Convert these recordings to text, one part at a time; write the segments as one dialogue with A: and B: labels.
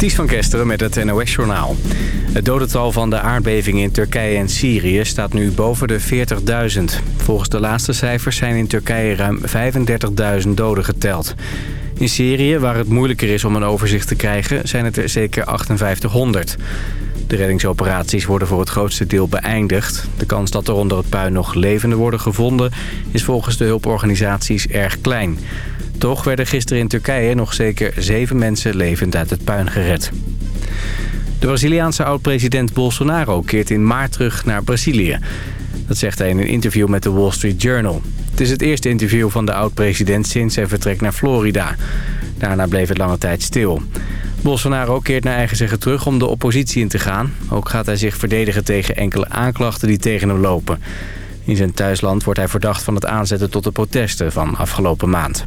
A: Ties van Kesteren met het NOS-journaal. Het dodental van de aardbeving in Turkije en Syrië staat nu boven de 40.000. Volgens de laatste cijfers zijn in Turkije ruim 35.000 doden geteld. In Syrië, waar het moeilijker is om een overzicht te krijgen, zijn het er zeker 5800. De reddingsoperaties worden voor het grootste deel beëindigd. De kans dat er onder het puin nog levenden worden gevonden... is volgens de hulporganisaties erg klein. Toch werden gisteren in Turkije nog zeker zeven mensen levend uit het puin gered. De Braziliaanse oud-president Bolsonaro keert in maart terug naar Brazilië. Dat zegt hij in een interview met de Wall Street Journal. Het is het eerste interview van de oud-president sinds zijn vertrek naar Florida. Daarna bleef het lange tijd stil. Bolsonaro keert naar eigen zeggen terug om de oppositie in te gaan. Ook gaat hij zich verdedigen tegen enkele aanklachten die tegen hem lopen. In zijn thuisland wordt hij verdacht van het aanzetten tot de protesten van afgelopen maand.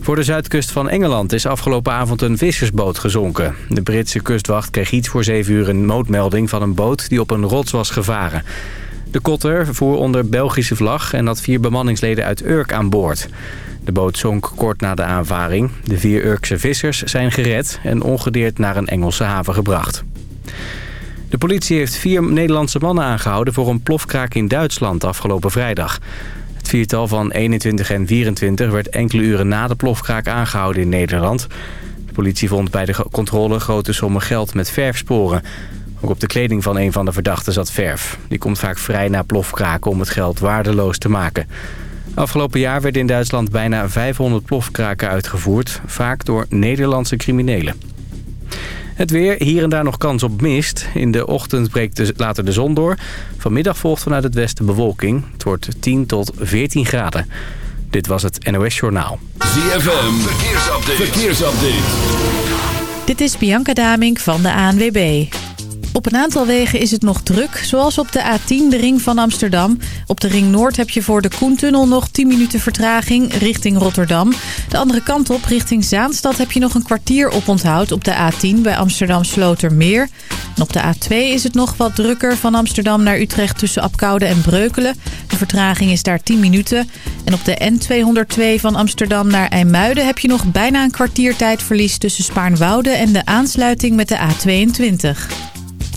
A: Voor de zuidkust van Engeland is afgelopen avond een vissersboot gezonken. De Britse kustwacht kreeg iets voor zeven uur een noodmelding van een boot die op een rots was gevaren. De kotter voer onder Belgische vlag en had vier bemanningsleden uit Urk aan boord. De boot zonk kort na de aanvaring. De vier Urkse vissers zijn gered en ongedeerd naar een Engelse haven gebracht. De politie heeft vier Nederlandse mannen aangehouden voor een plofkraak in Duitsland afgelopen vrijdag. Het viertal van 21 en 24 werd enkele uren na de plofkraak aangehouden in Nederland. De politie vond bij de controle grote sommen geld met verfsporen. Ook op de kleding van een van de verdachten zat verf. Die komt vaak vrij na plofkraken om het geld waardeloos te maken. Afgelopen jaar werden in Duitsland bijna 500 plofkraken uitgevoerd. Vaak door Nederlandse criminelen. Het weer, hier en daar nog kans op mist. In de ochtend breekt later de zon door. Vanmiddag volgt vanuit het westen bewolking. Het wordt 10 tot 14 graden. Dit was het NOS Journaal.
B: ZFM, verkeersupdate. verkeersupdate.
C: Dit is Bianca Damink van de ANWB. Op een aantal wegen is het nog druk, zoals op de A10, de ring van Amsterdam. Op de ring Noord heb je voor de Koentunnel nog 10 minuten vertraging richting Rotterdam. De andere kant op, richting Zaanstad, heb je nog een kwartier op onthoud op de A10 bij Amsterdam Slotermeer. En op de A2 is het nog wat drukker van Amsterdam naar Utrecht tussen Apkoude en Breukelen. De vertraging is daar 10 minuten. En op de N202 van Amsterdam naar IJmuiden heb je nog bijna een kwartier tijdverlies tussen Spaarnwoude en de aansluiting met de A22.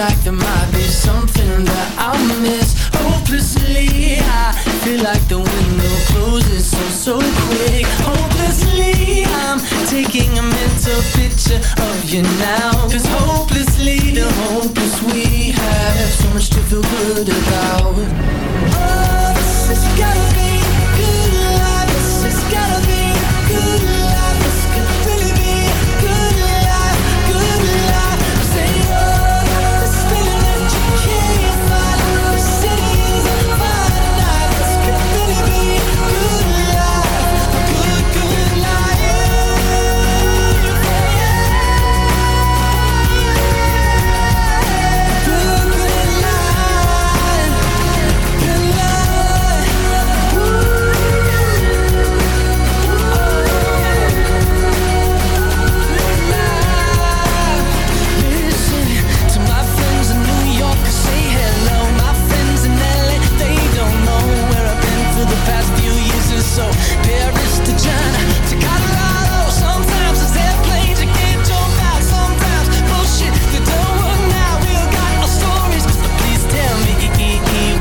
D: like there might be something that I'll miss. Hopelessly,
E: I feel
D: like the window closes
E: so, so quick. Hopelessly,
D: I'm taking a
F: mental picture of you now. Cause hopelessly, the hopeless we have So much to feel good about. Oh, this has gotta be
G: good. Life This has gotta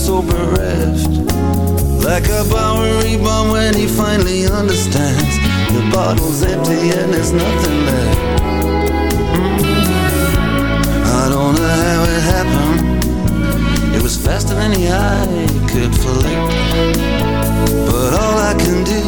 G: so bereft Like a Bowery bomb when he finally understands The bottle's empty and there's nothing left. I don't know how it happened. It was faster than the eye could flick. But all I can do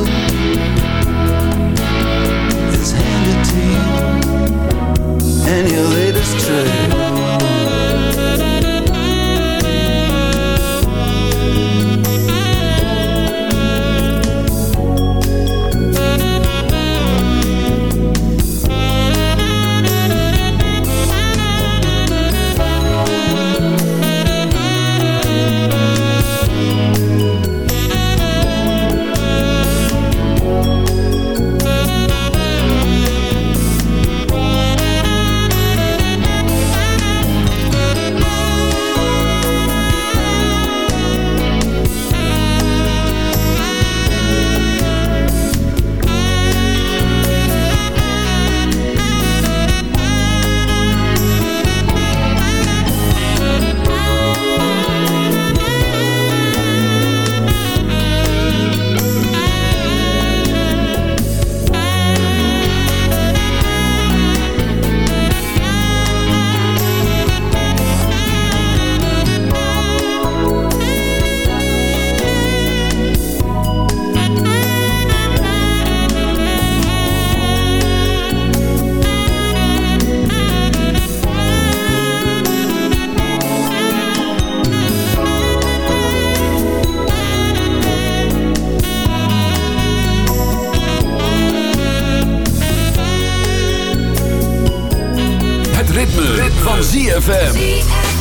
H: Het ritme, van ZFM.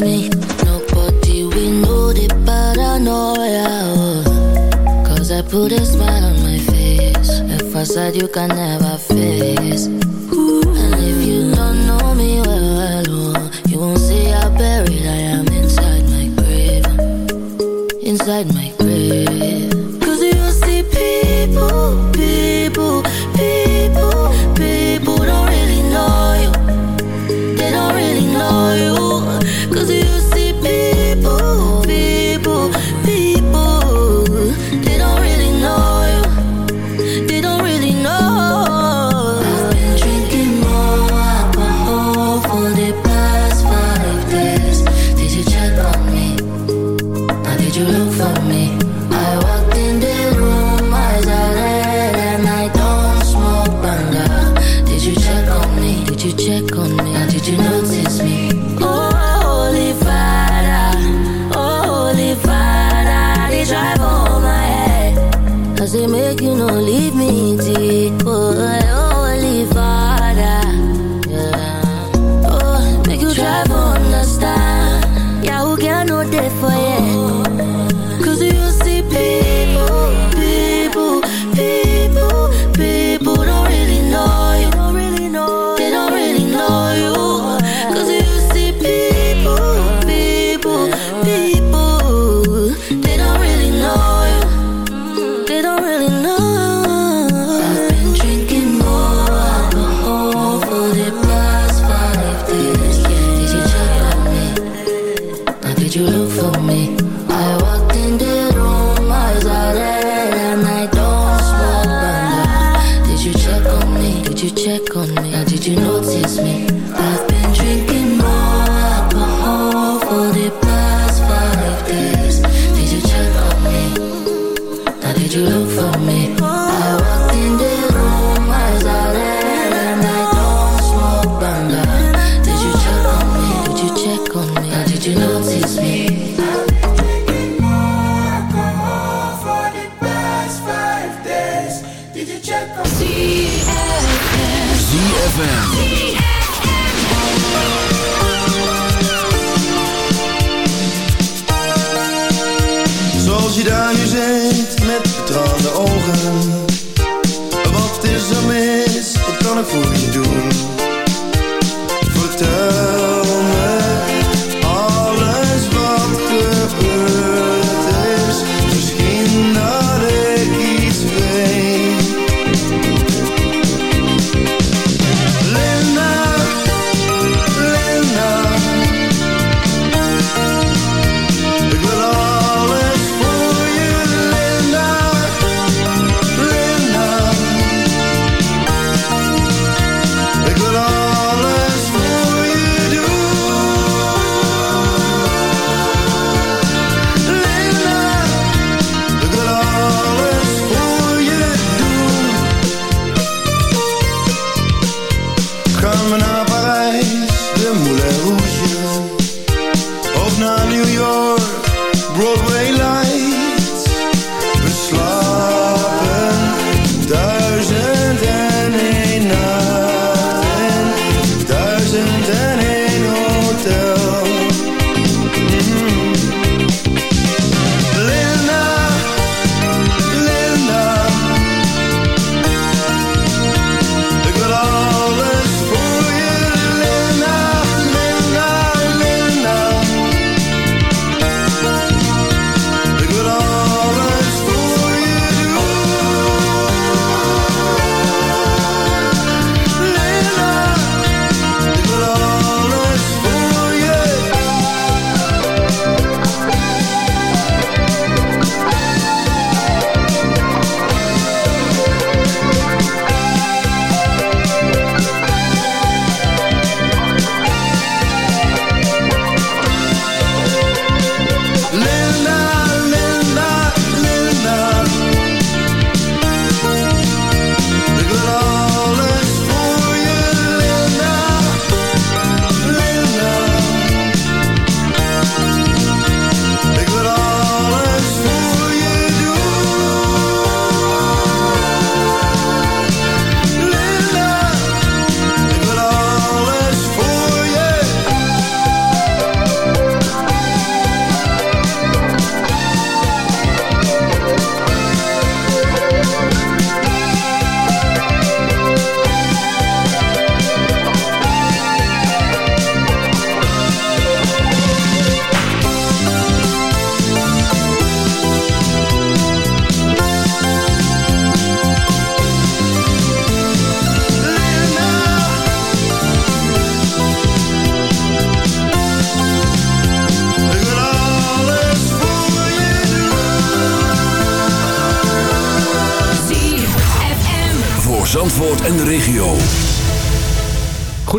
I: me. Nobody we know the
H: but I. Cause I put a smile on my face. If I said you can
B: never face.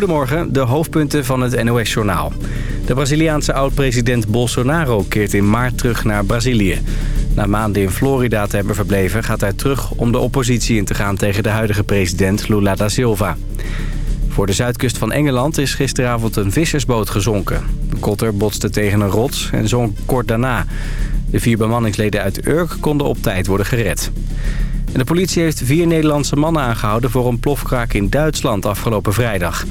A: Goedemorgen, de hoofdpunten van het NOS-journaal. De Braziliaanse oud-president Bolsonaro keert in maart terug naar Brazilië. Na maanden in Florida te hebben verbleven gaat hij terug om de oppositie in te gaan tegen de huidige president Lula da Silva. Voor de zuidkust van Engeland is gisteravond een vissersboot gezonken. Kotter botste tegen een rots en zonk kort daarna. De vier bemanningsleden uit Urk konden op tijd worden gered. En de politie heeft vier Nederlandse mannen aangehouden voor een plofkraak in Duitsland afgelopen vrijdag.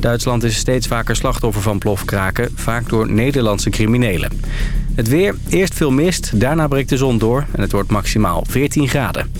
A: Duitsland is steeds vaker slachtoffer van plofkraken, vaak door Nederlandse criminelen. Het weer, eerst veel mist, daarna breekt de zon door en het wordt maximaal 14 graden.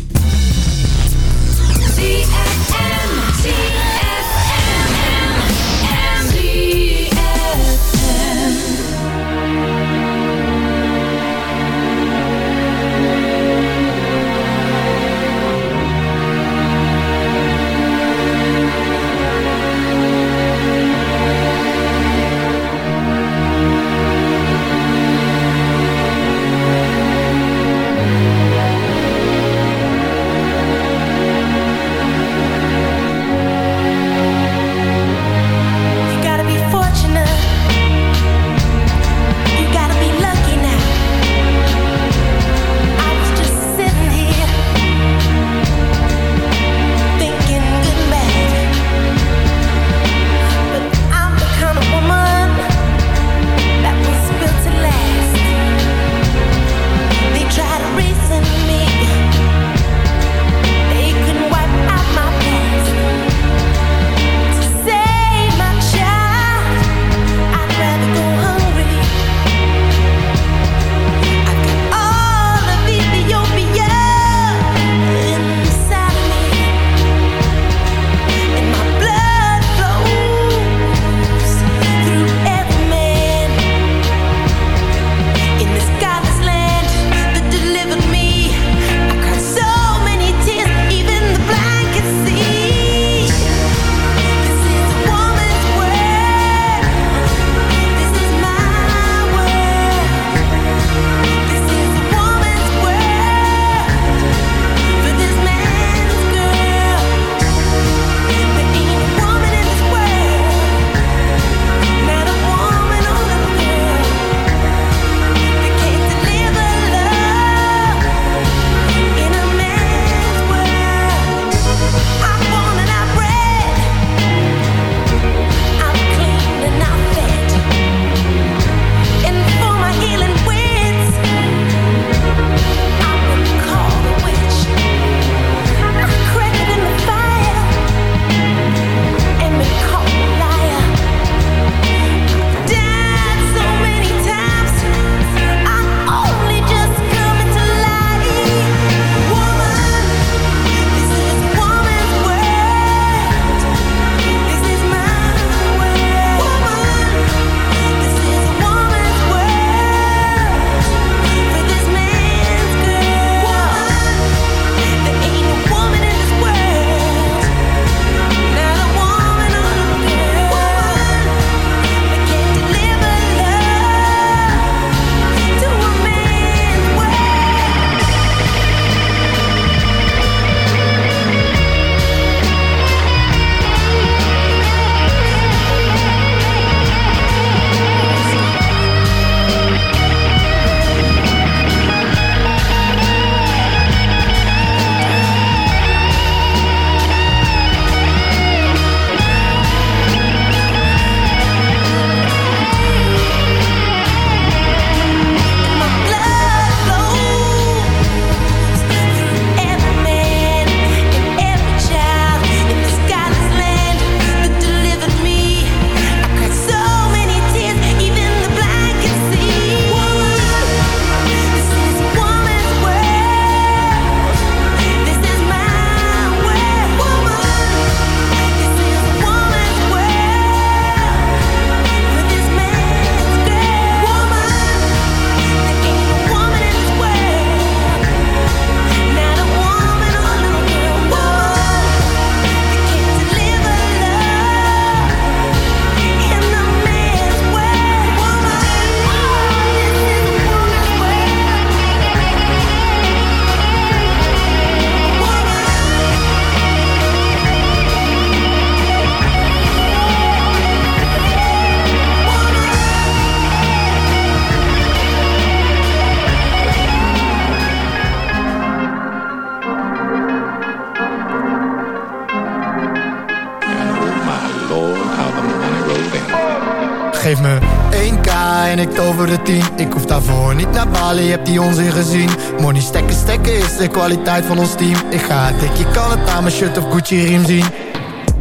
J: De 10 Ik hoef daarvoor niet naar Bali, heb die onzin gezien. Money stekken, stekken is de kwaliteit van ons team. Ik ga dik, je kan het aan mijn shirt of Gucci riem zien.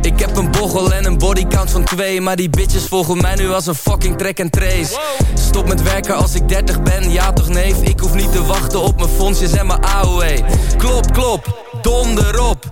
K: Ik heb een bochel en een bodycount van twee Maar die bitches volgen mij nu als een fucking track and trace. Stop met werken als ik 30 ben, ja toch neef? Ik hoef niet te wachten op mijn fondsjes en mijn AOE Klop, klop, donder op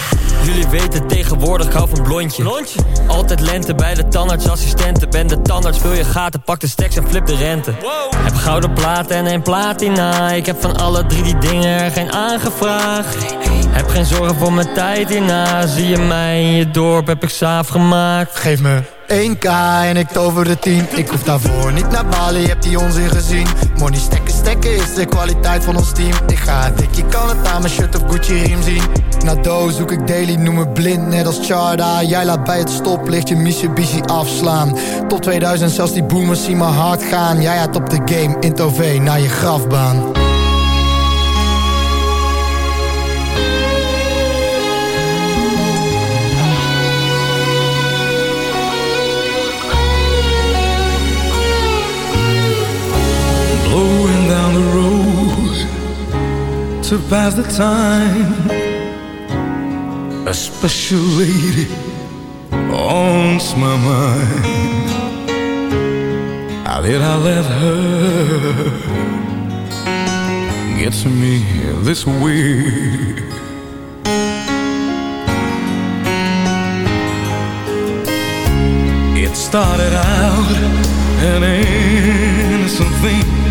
L: Jullie weten tegenwoordig, ik hou van blondje. blondje. Altijd lente bij de tandartsassistenten. Ben de tandarts, vul je gaten, pak de stacks en flip de rente. Heb gouden platen en een platina. Ik heb van alle drie die dingen er geen aangevraagd. Heb geen zorgen voor mijn tijd hierna. Zie je mij in je dorp, heb ik saaf gemaakt.
J: Geef me 1k en ik tover de 10 Ik hoef daarvoor niet naar Bali, heb die onzin gezien Money stekken, stekken is de kwaliteit van ons team. Ik ga dik, je kan het aan mijn shirt of Gucci riem zien. Na doos zoek ik daily, noem me blind, net als Charda. Jij laat bij het stoplicht je Mitsubishi afslaan. Tot 2000 zelfs die boomers zien me hard gaan. Jij had op de game, in Tove naar je grafbaan
M: pass the time. A special lady haunts my mind. How did I let her get to me this way? It started out an innocent thing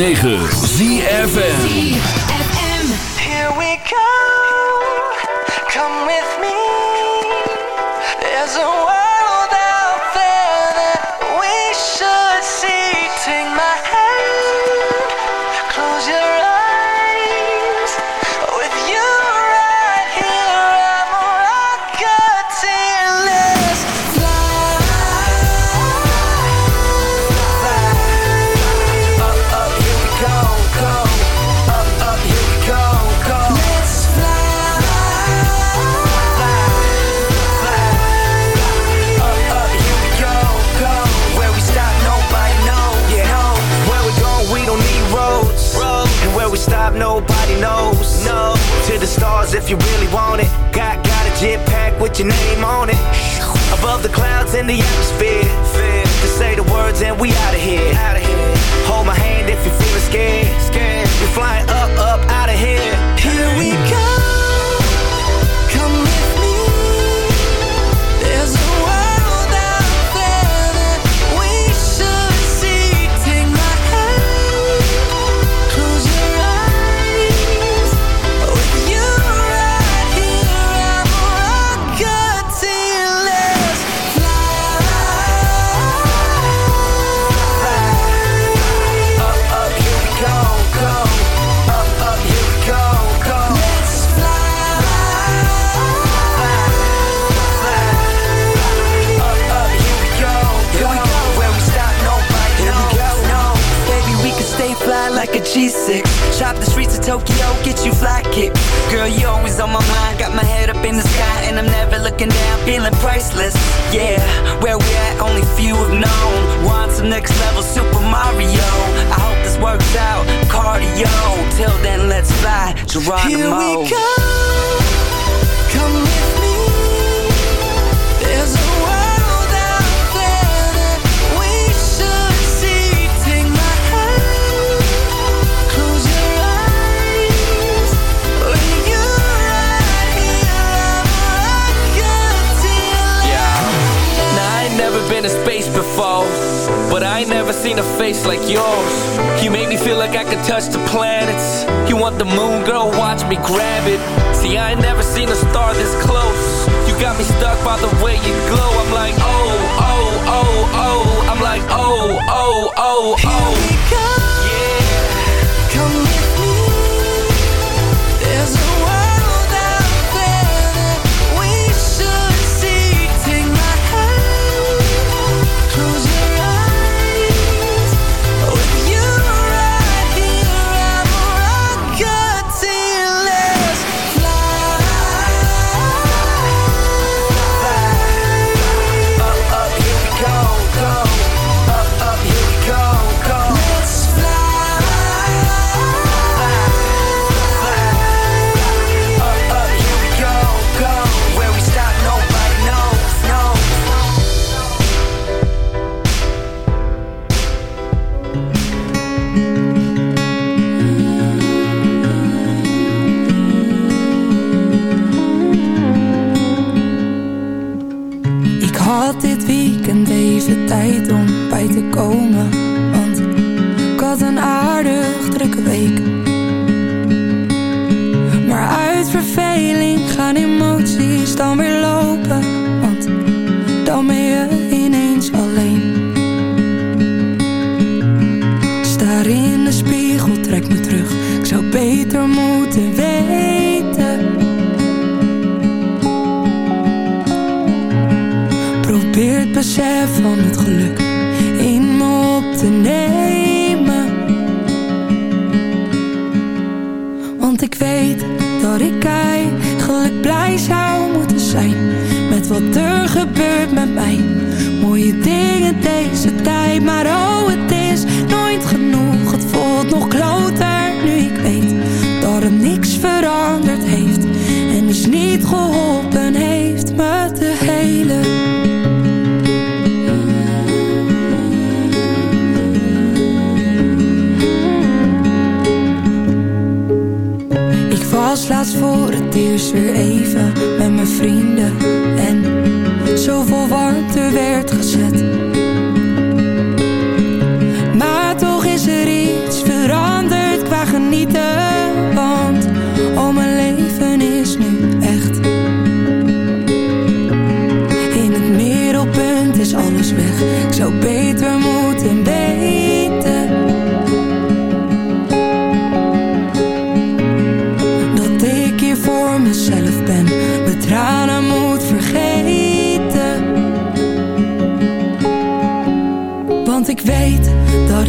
N: 9.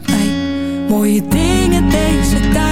O: met. Mooie dingen deze tijd.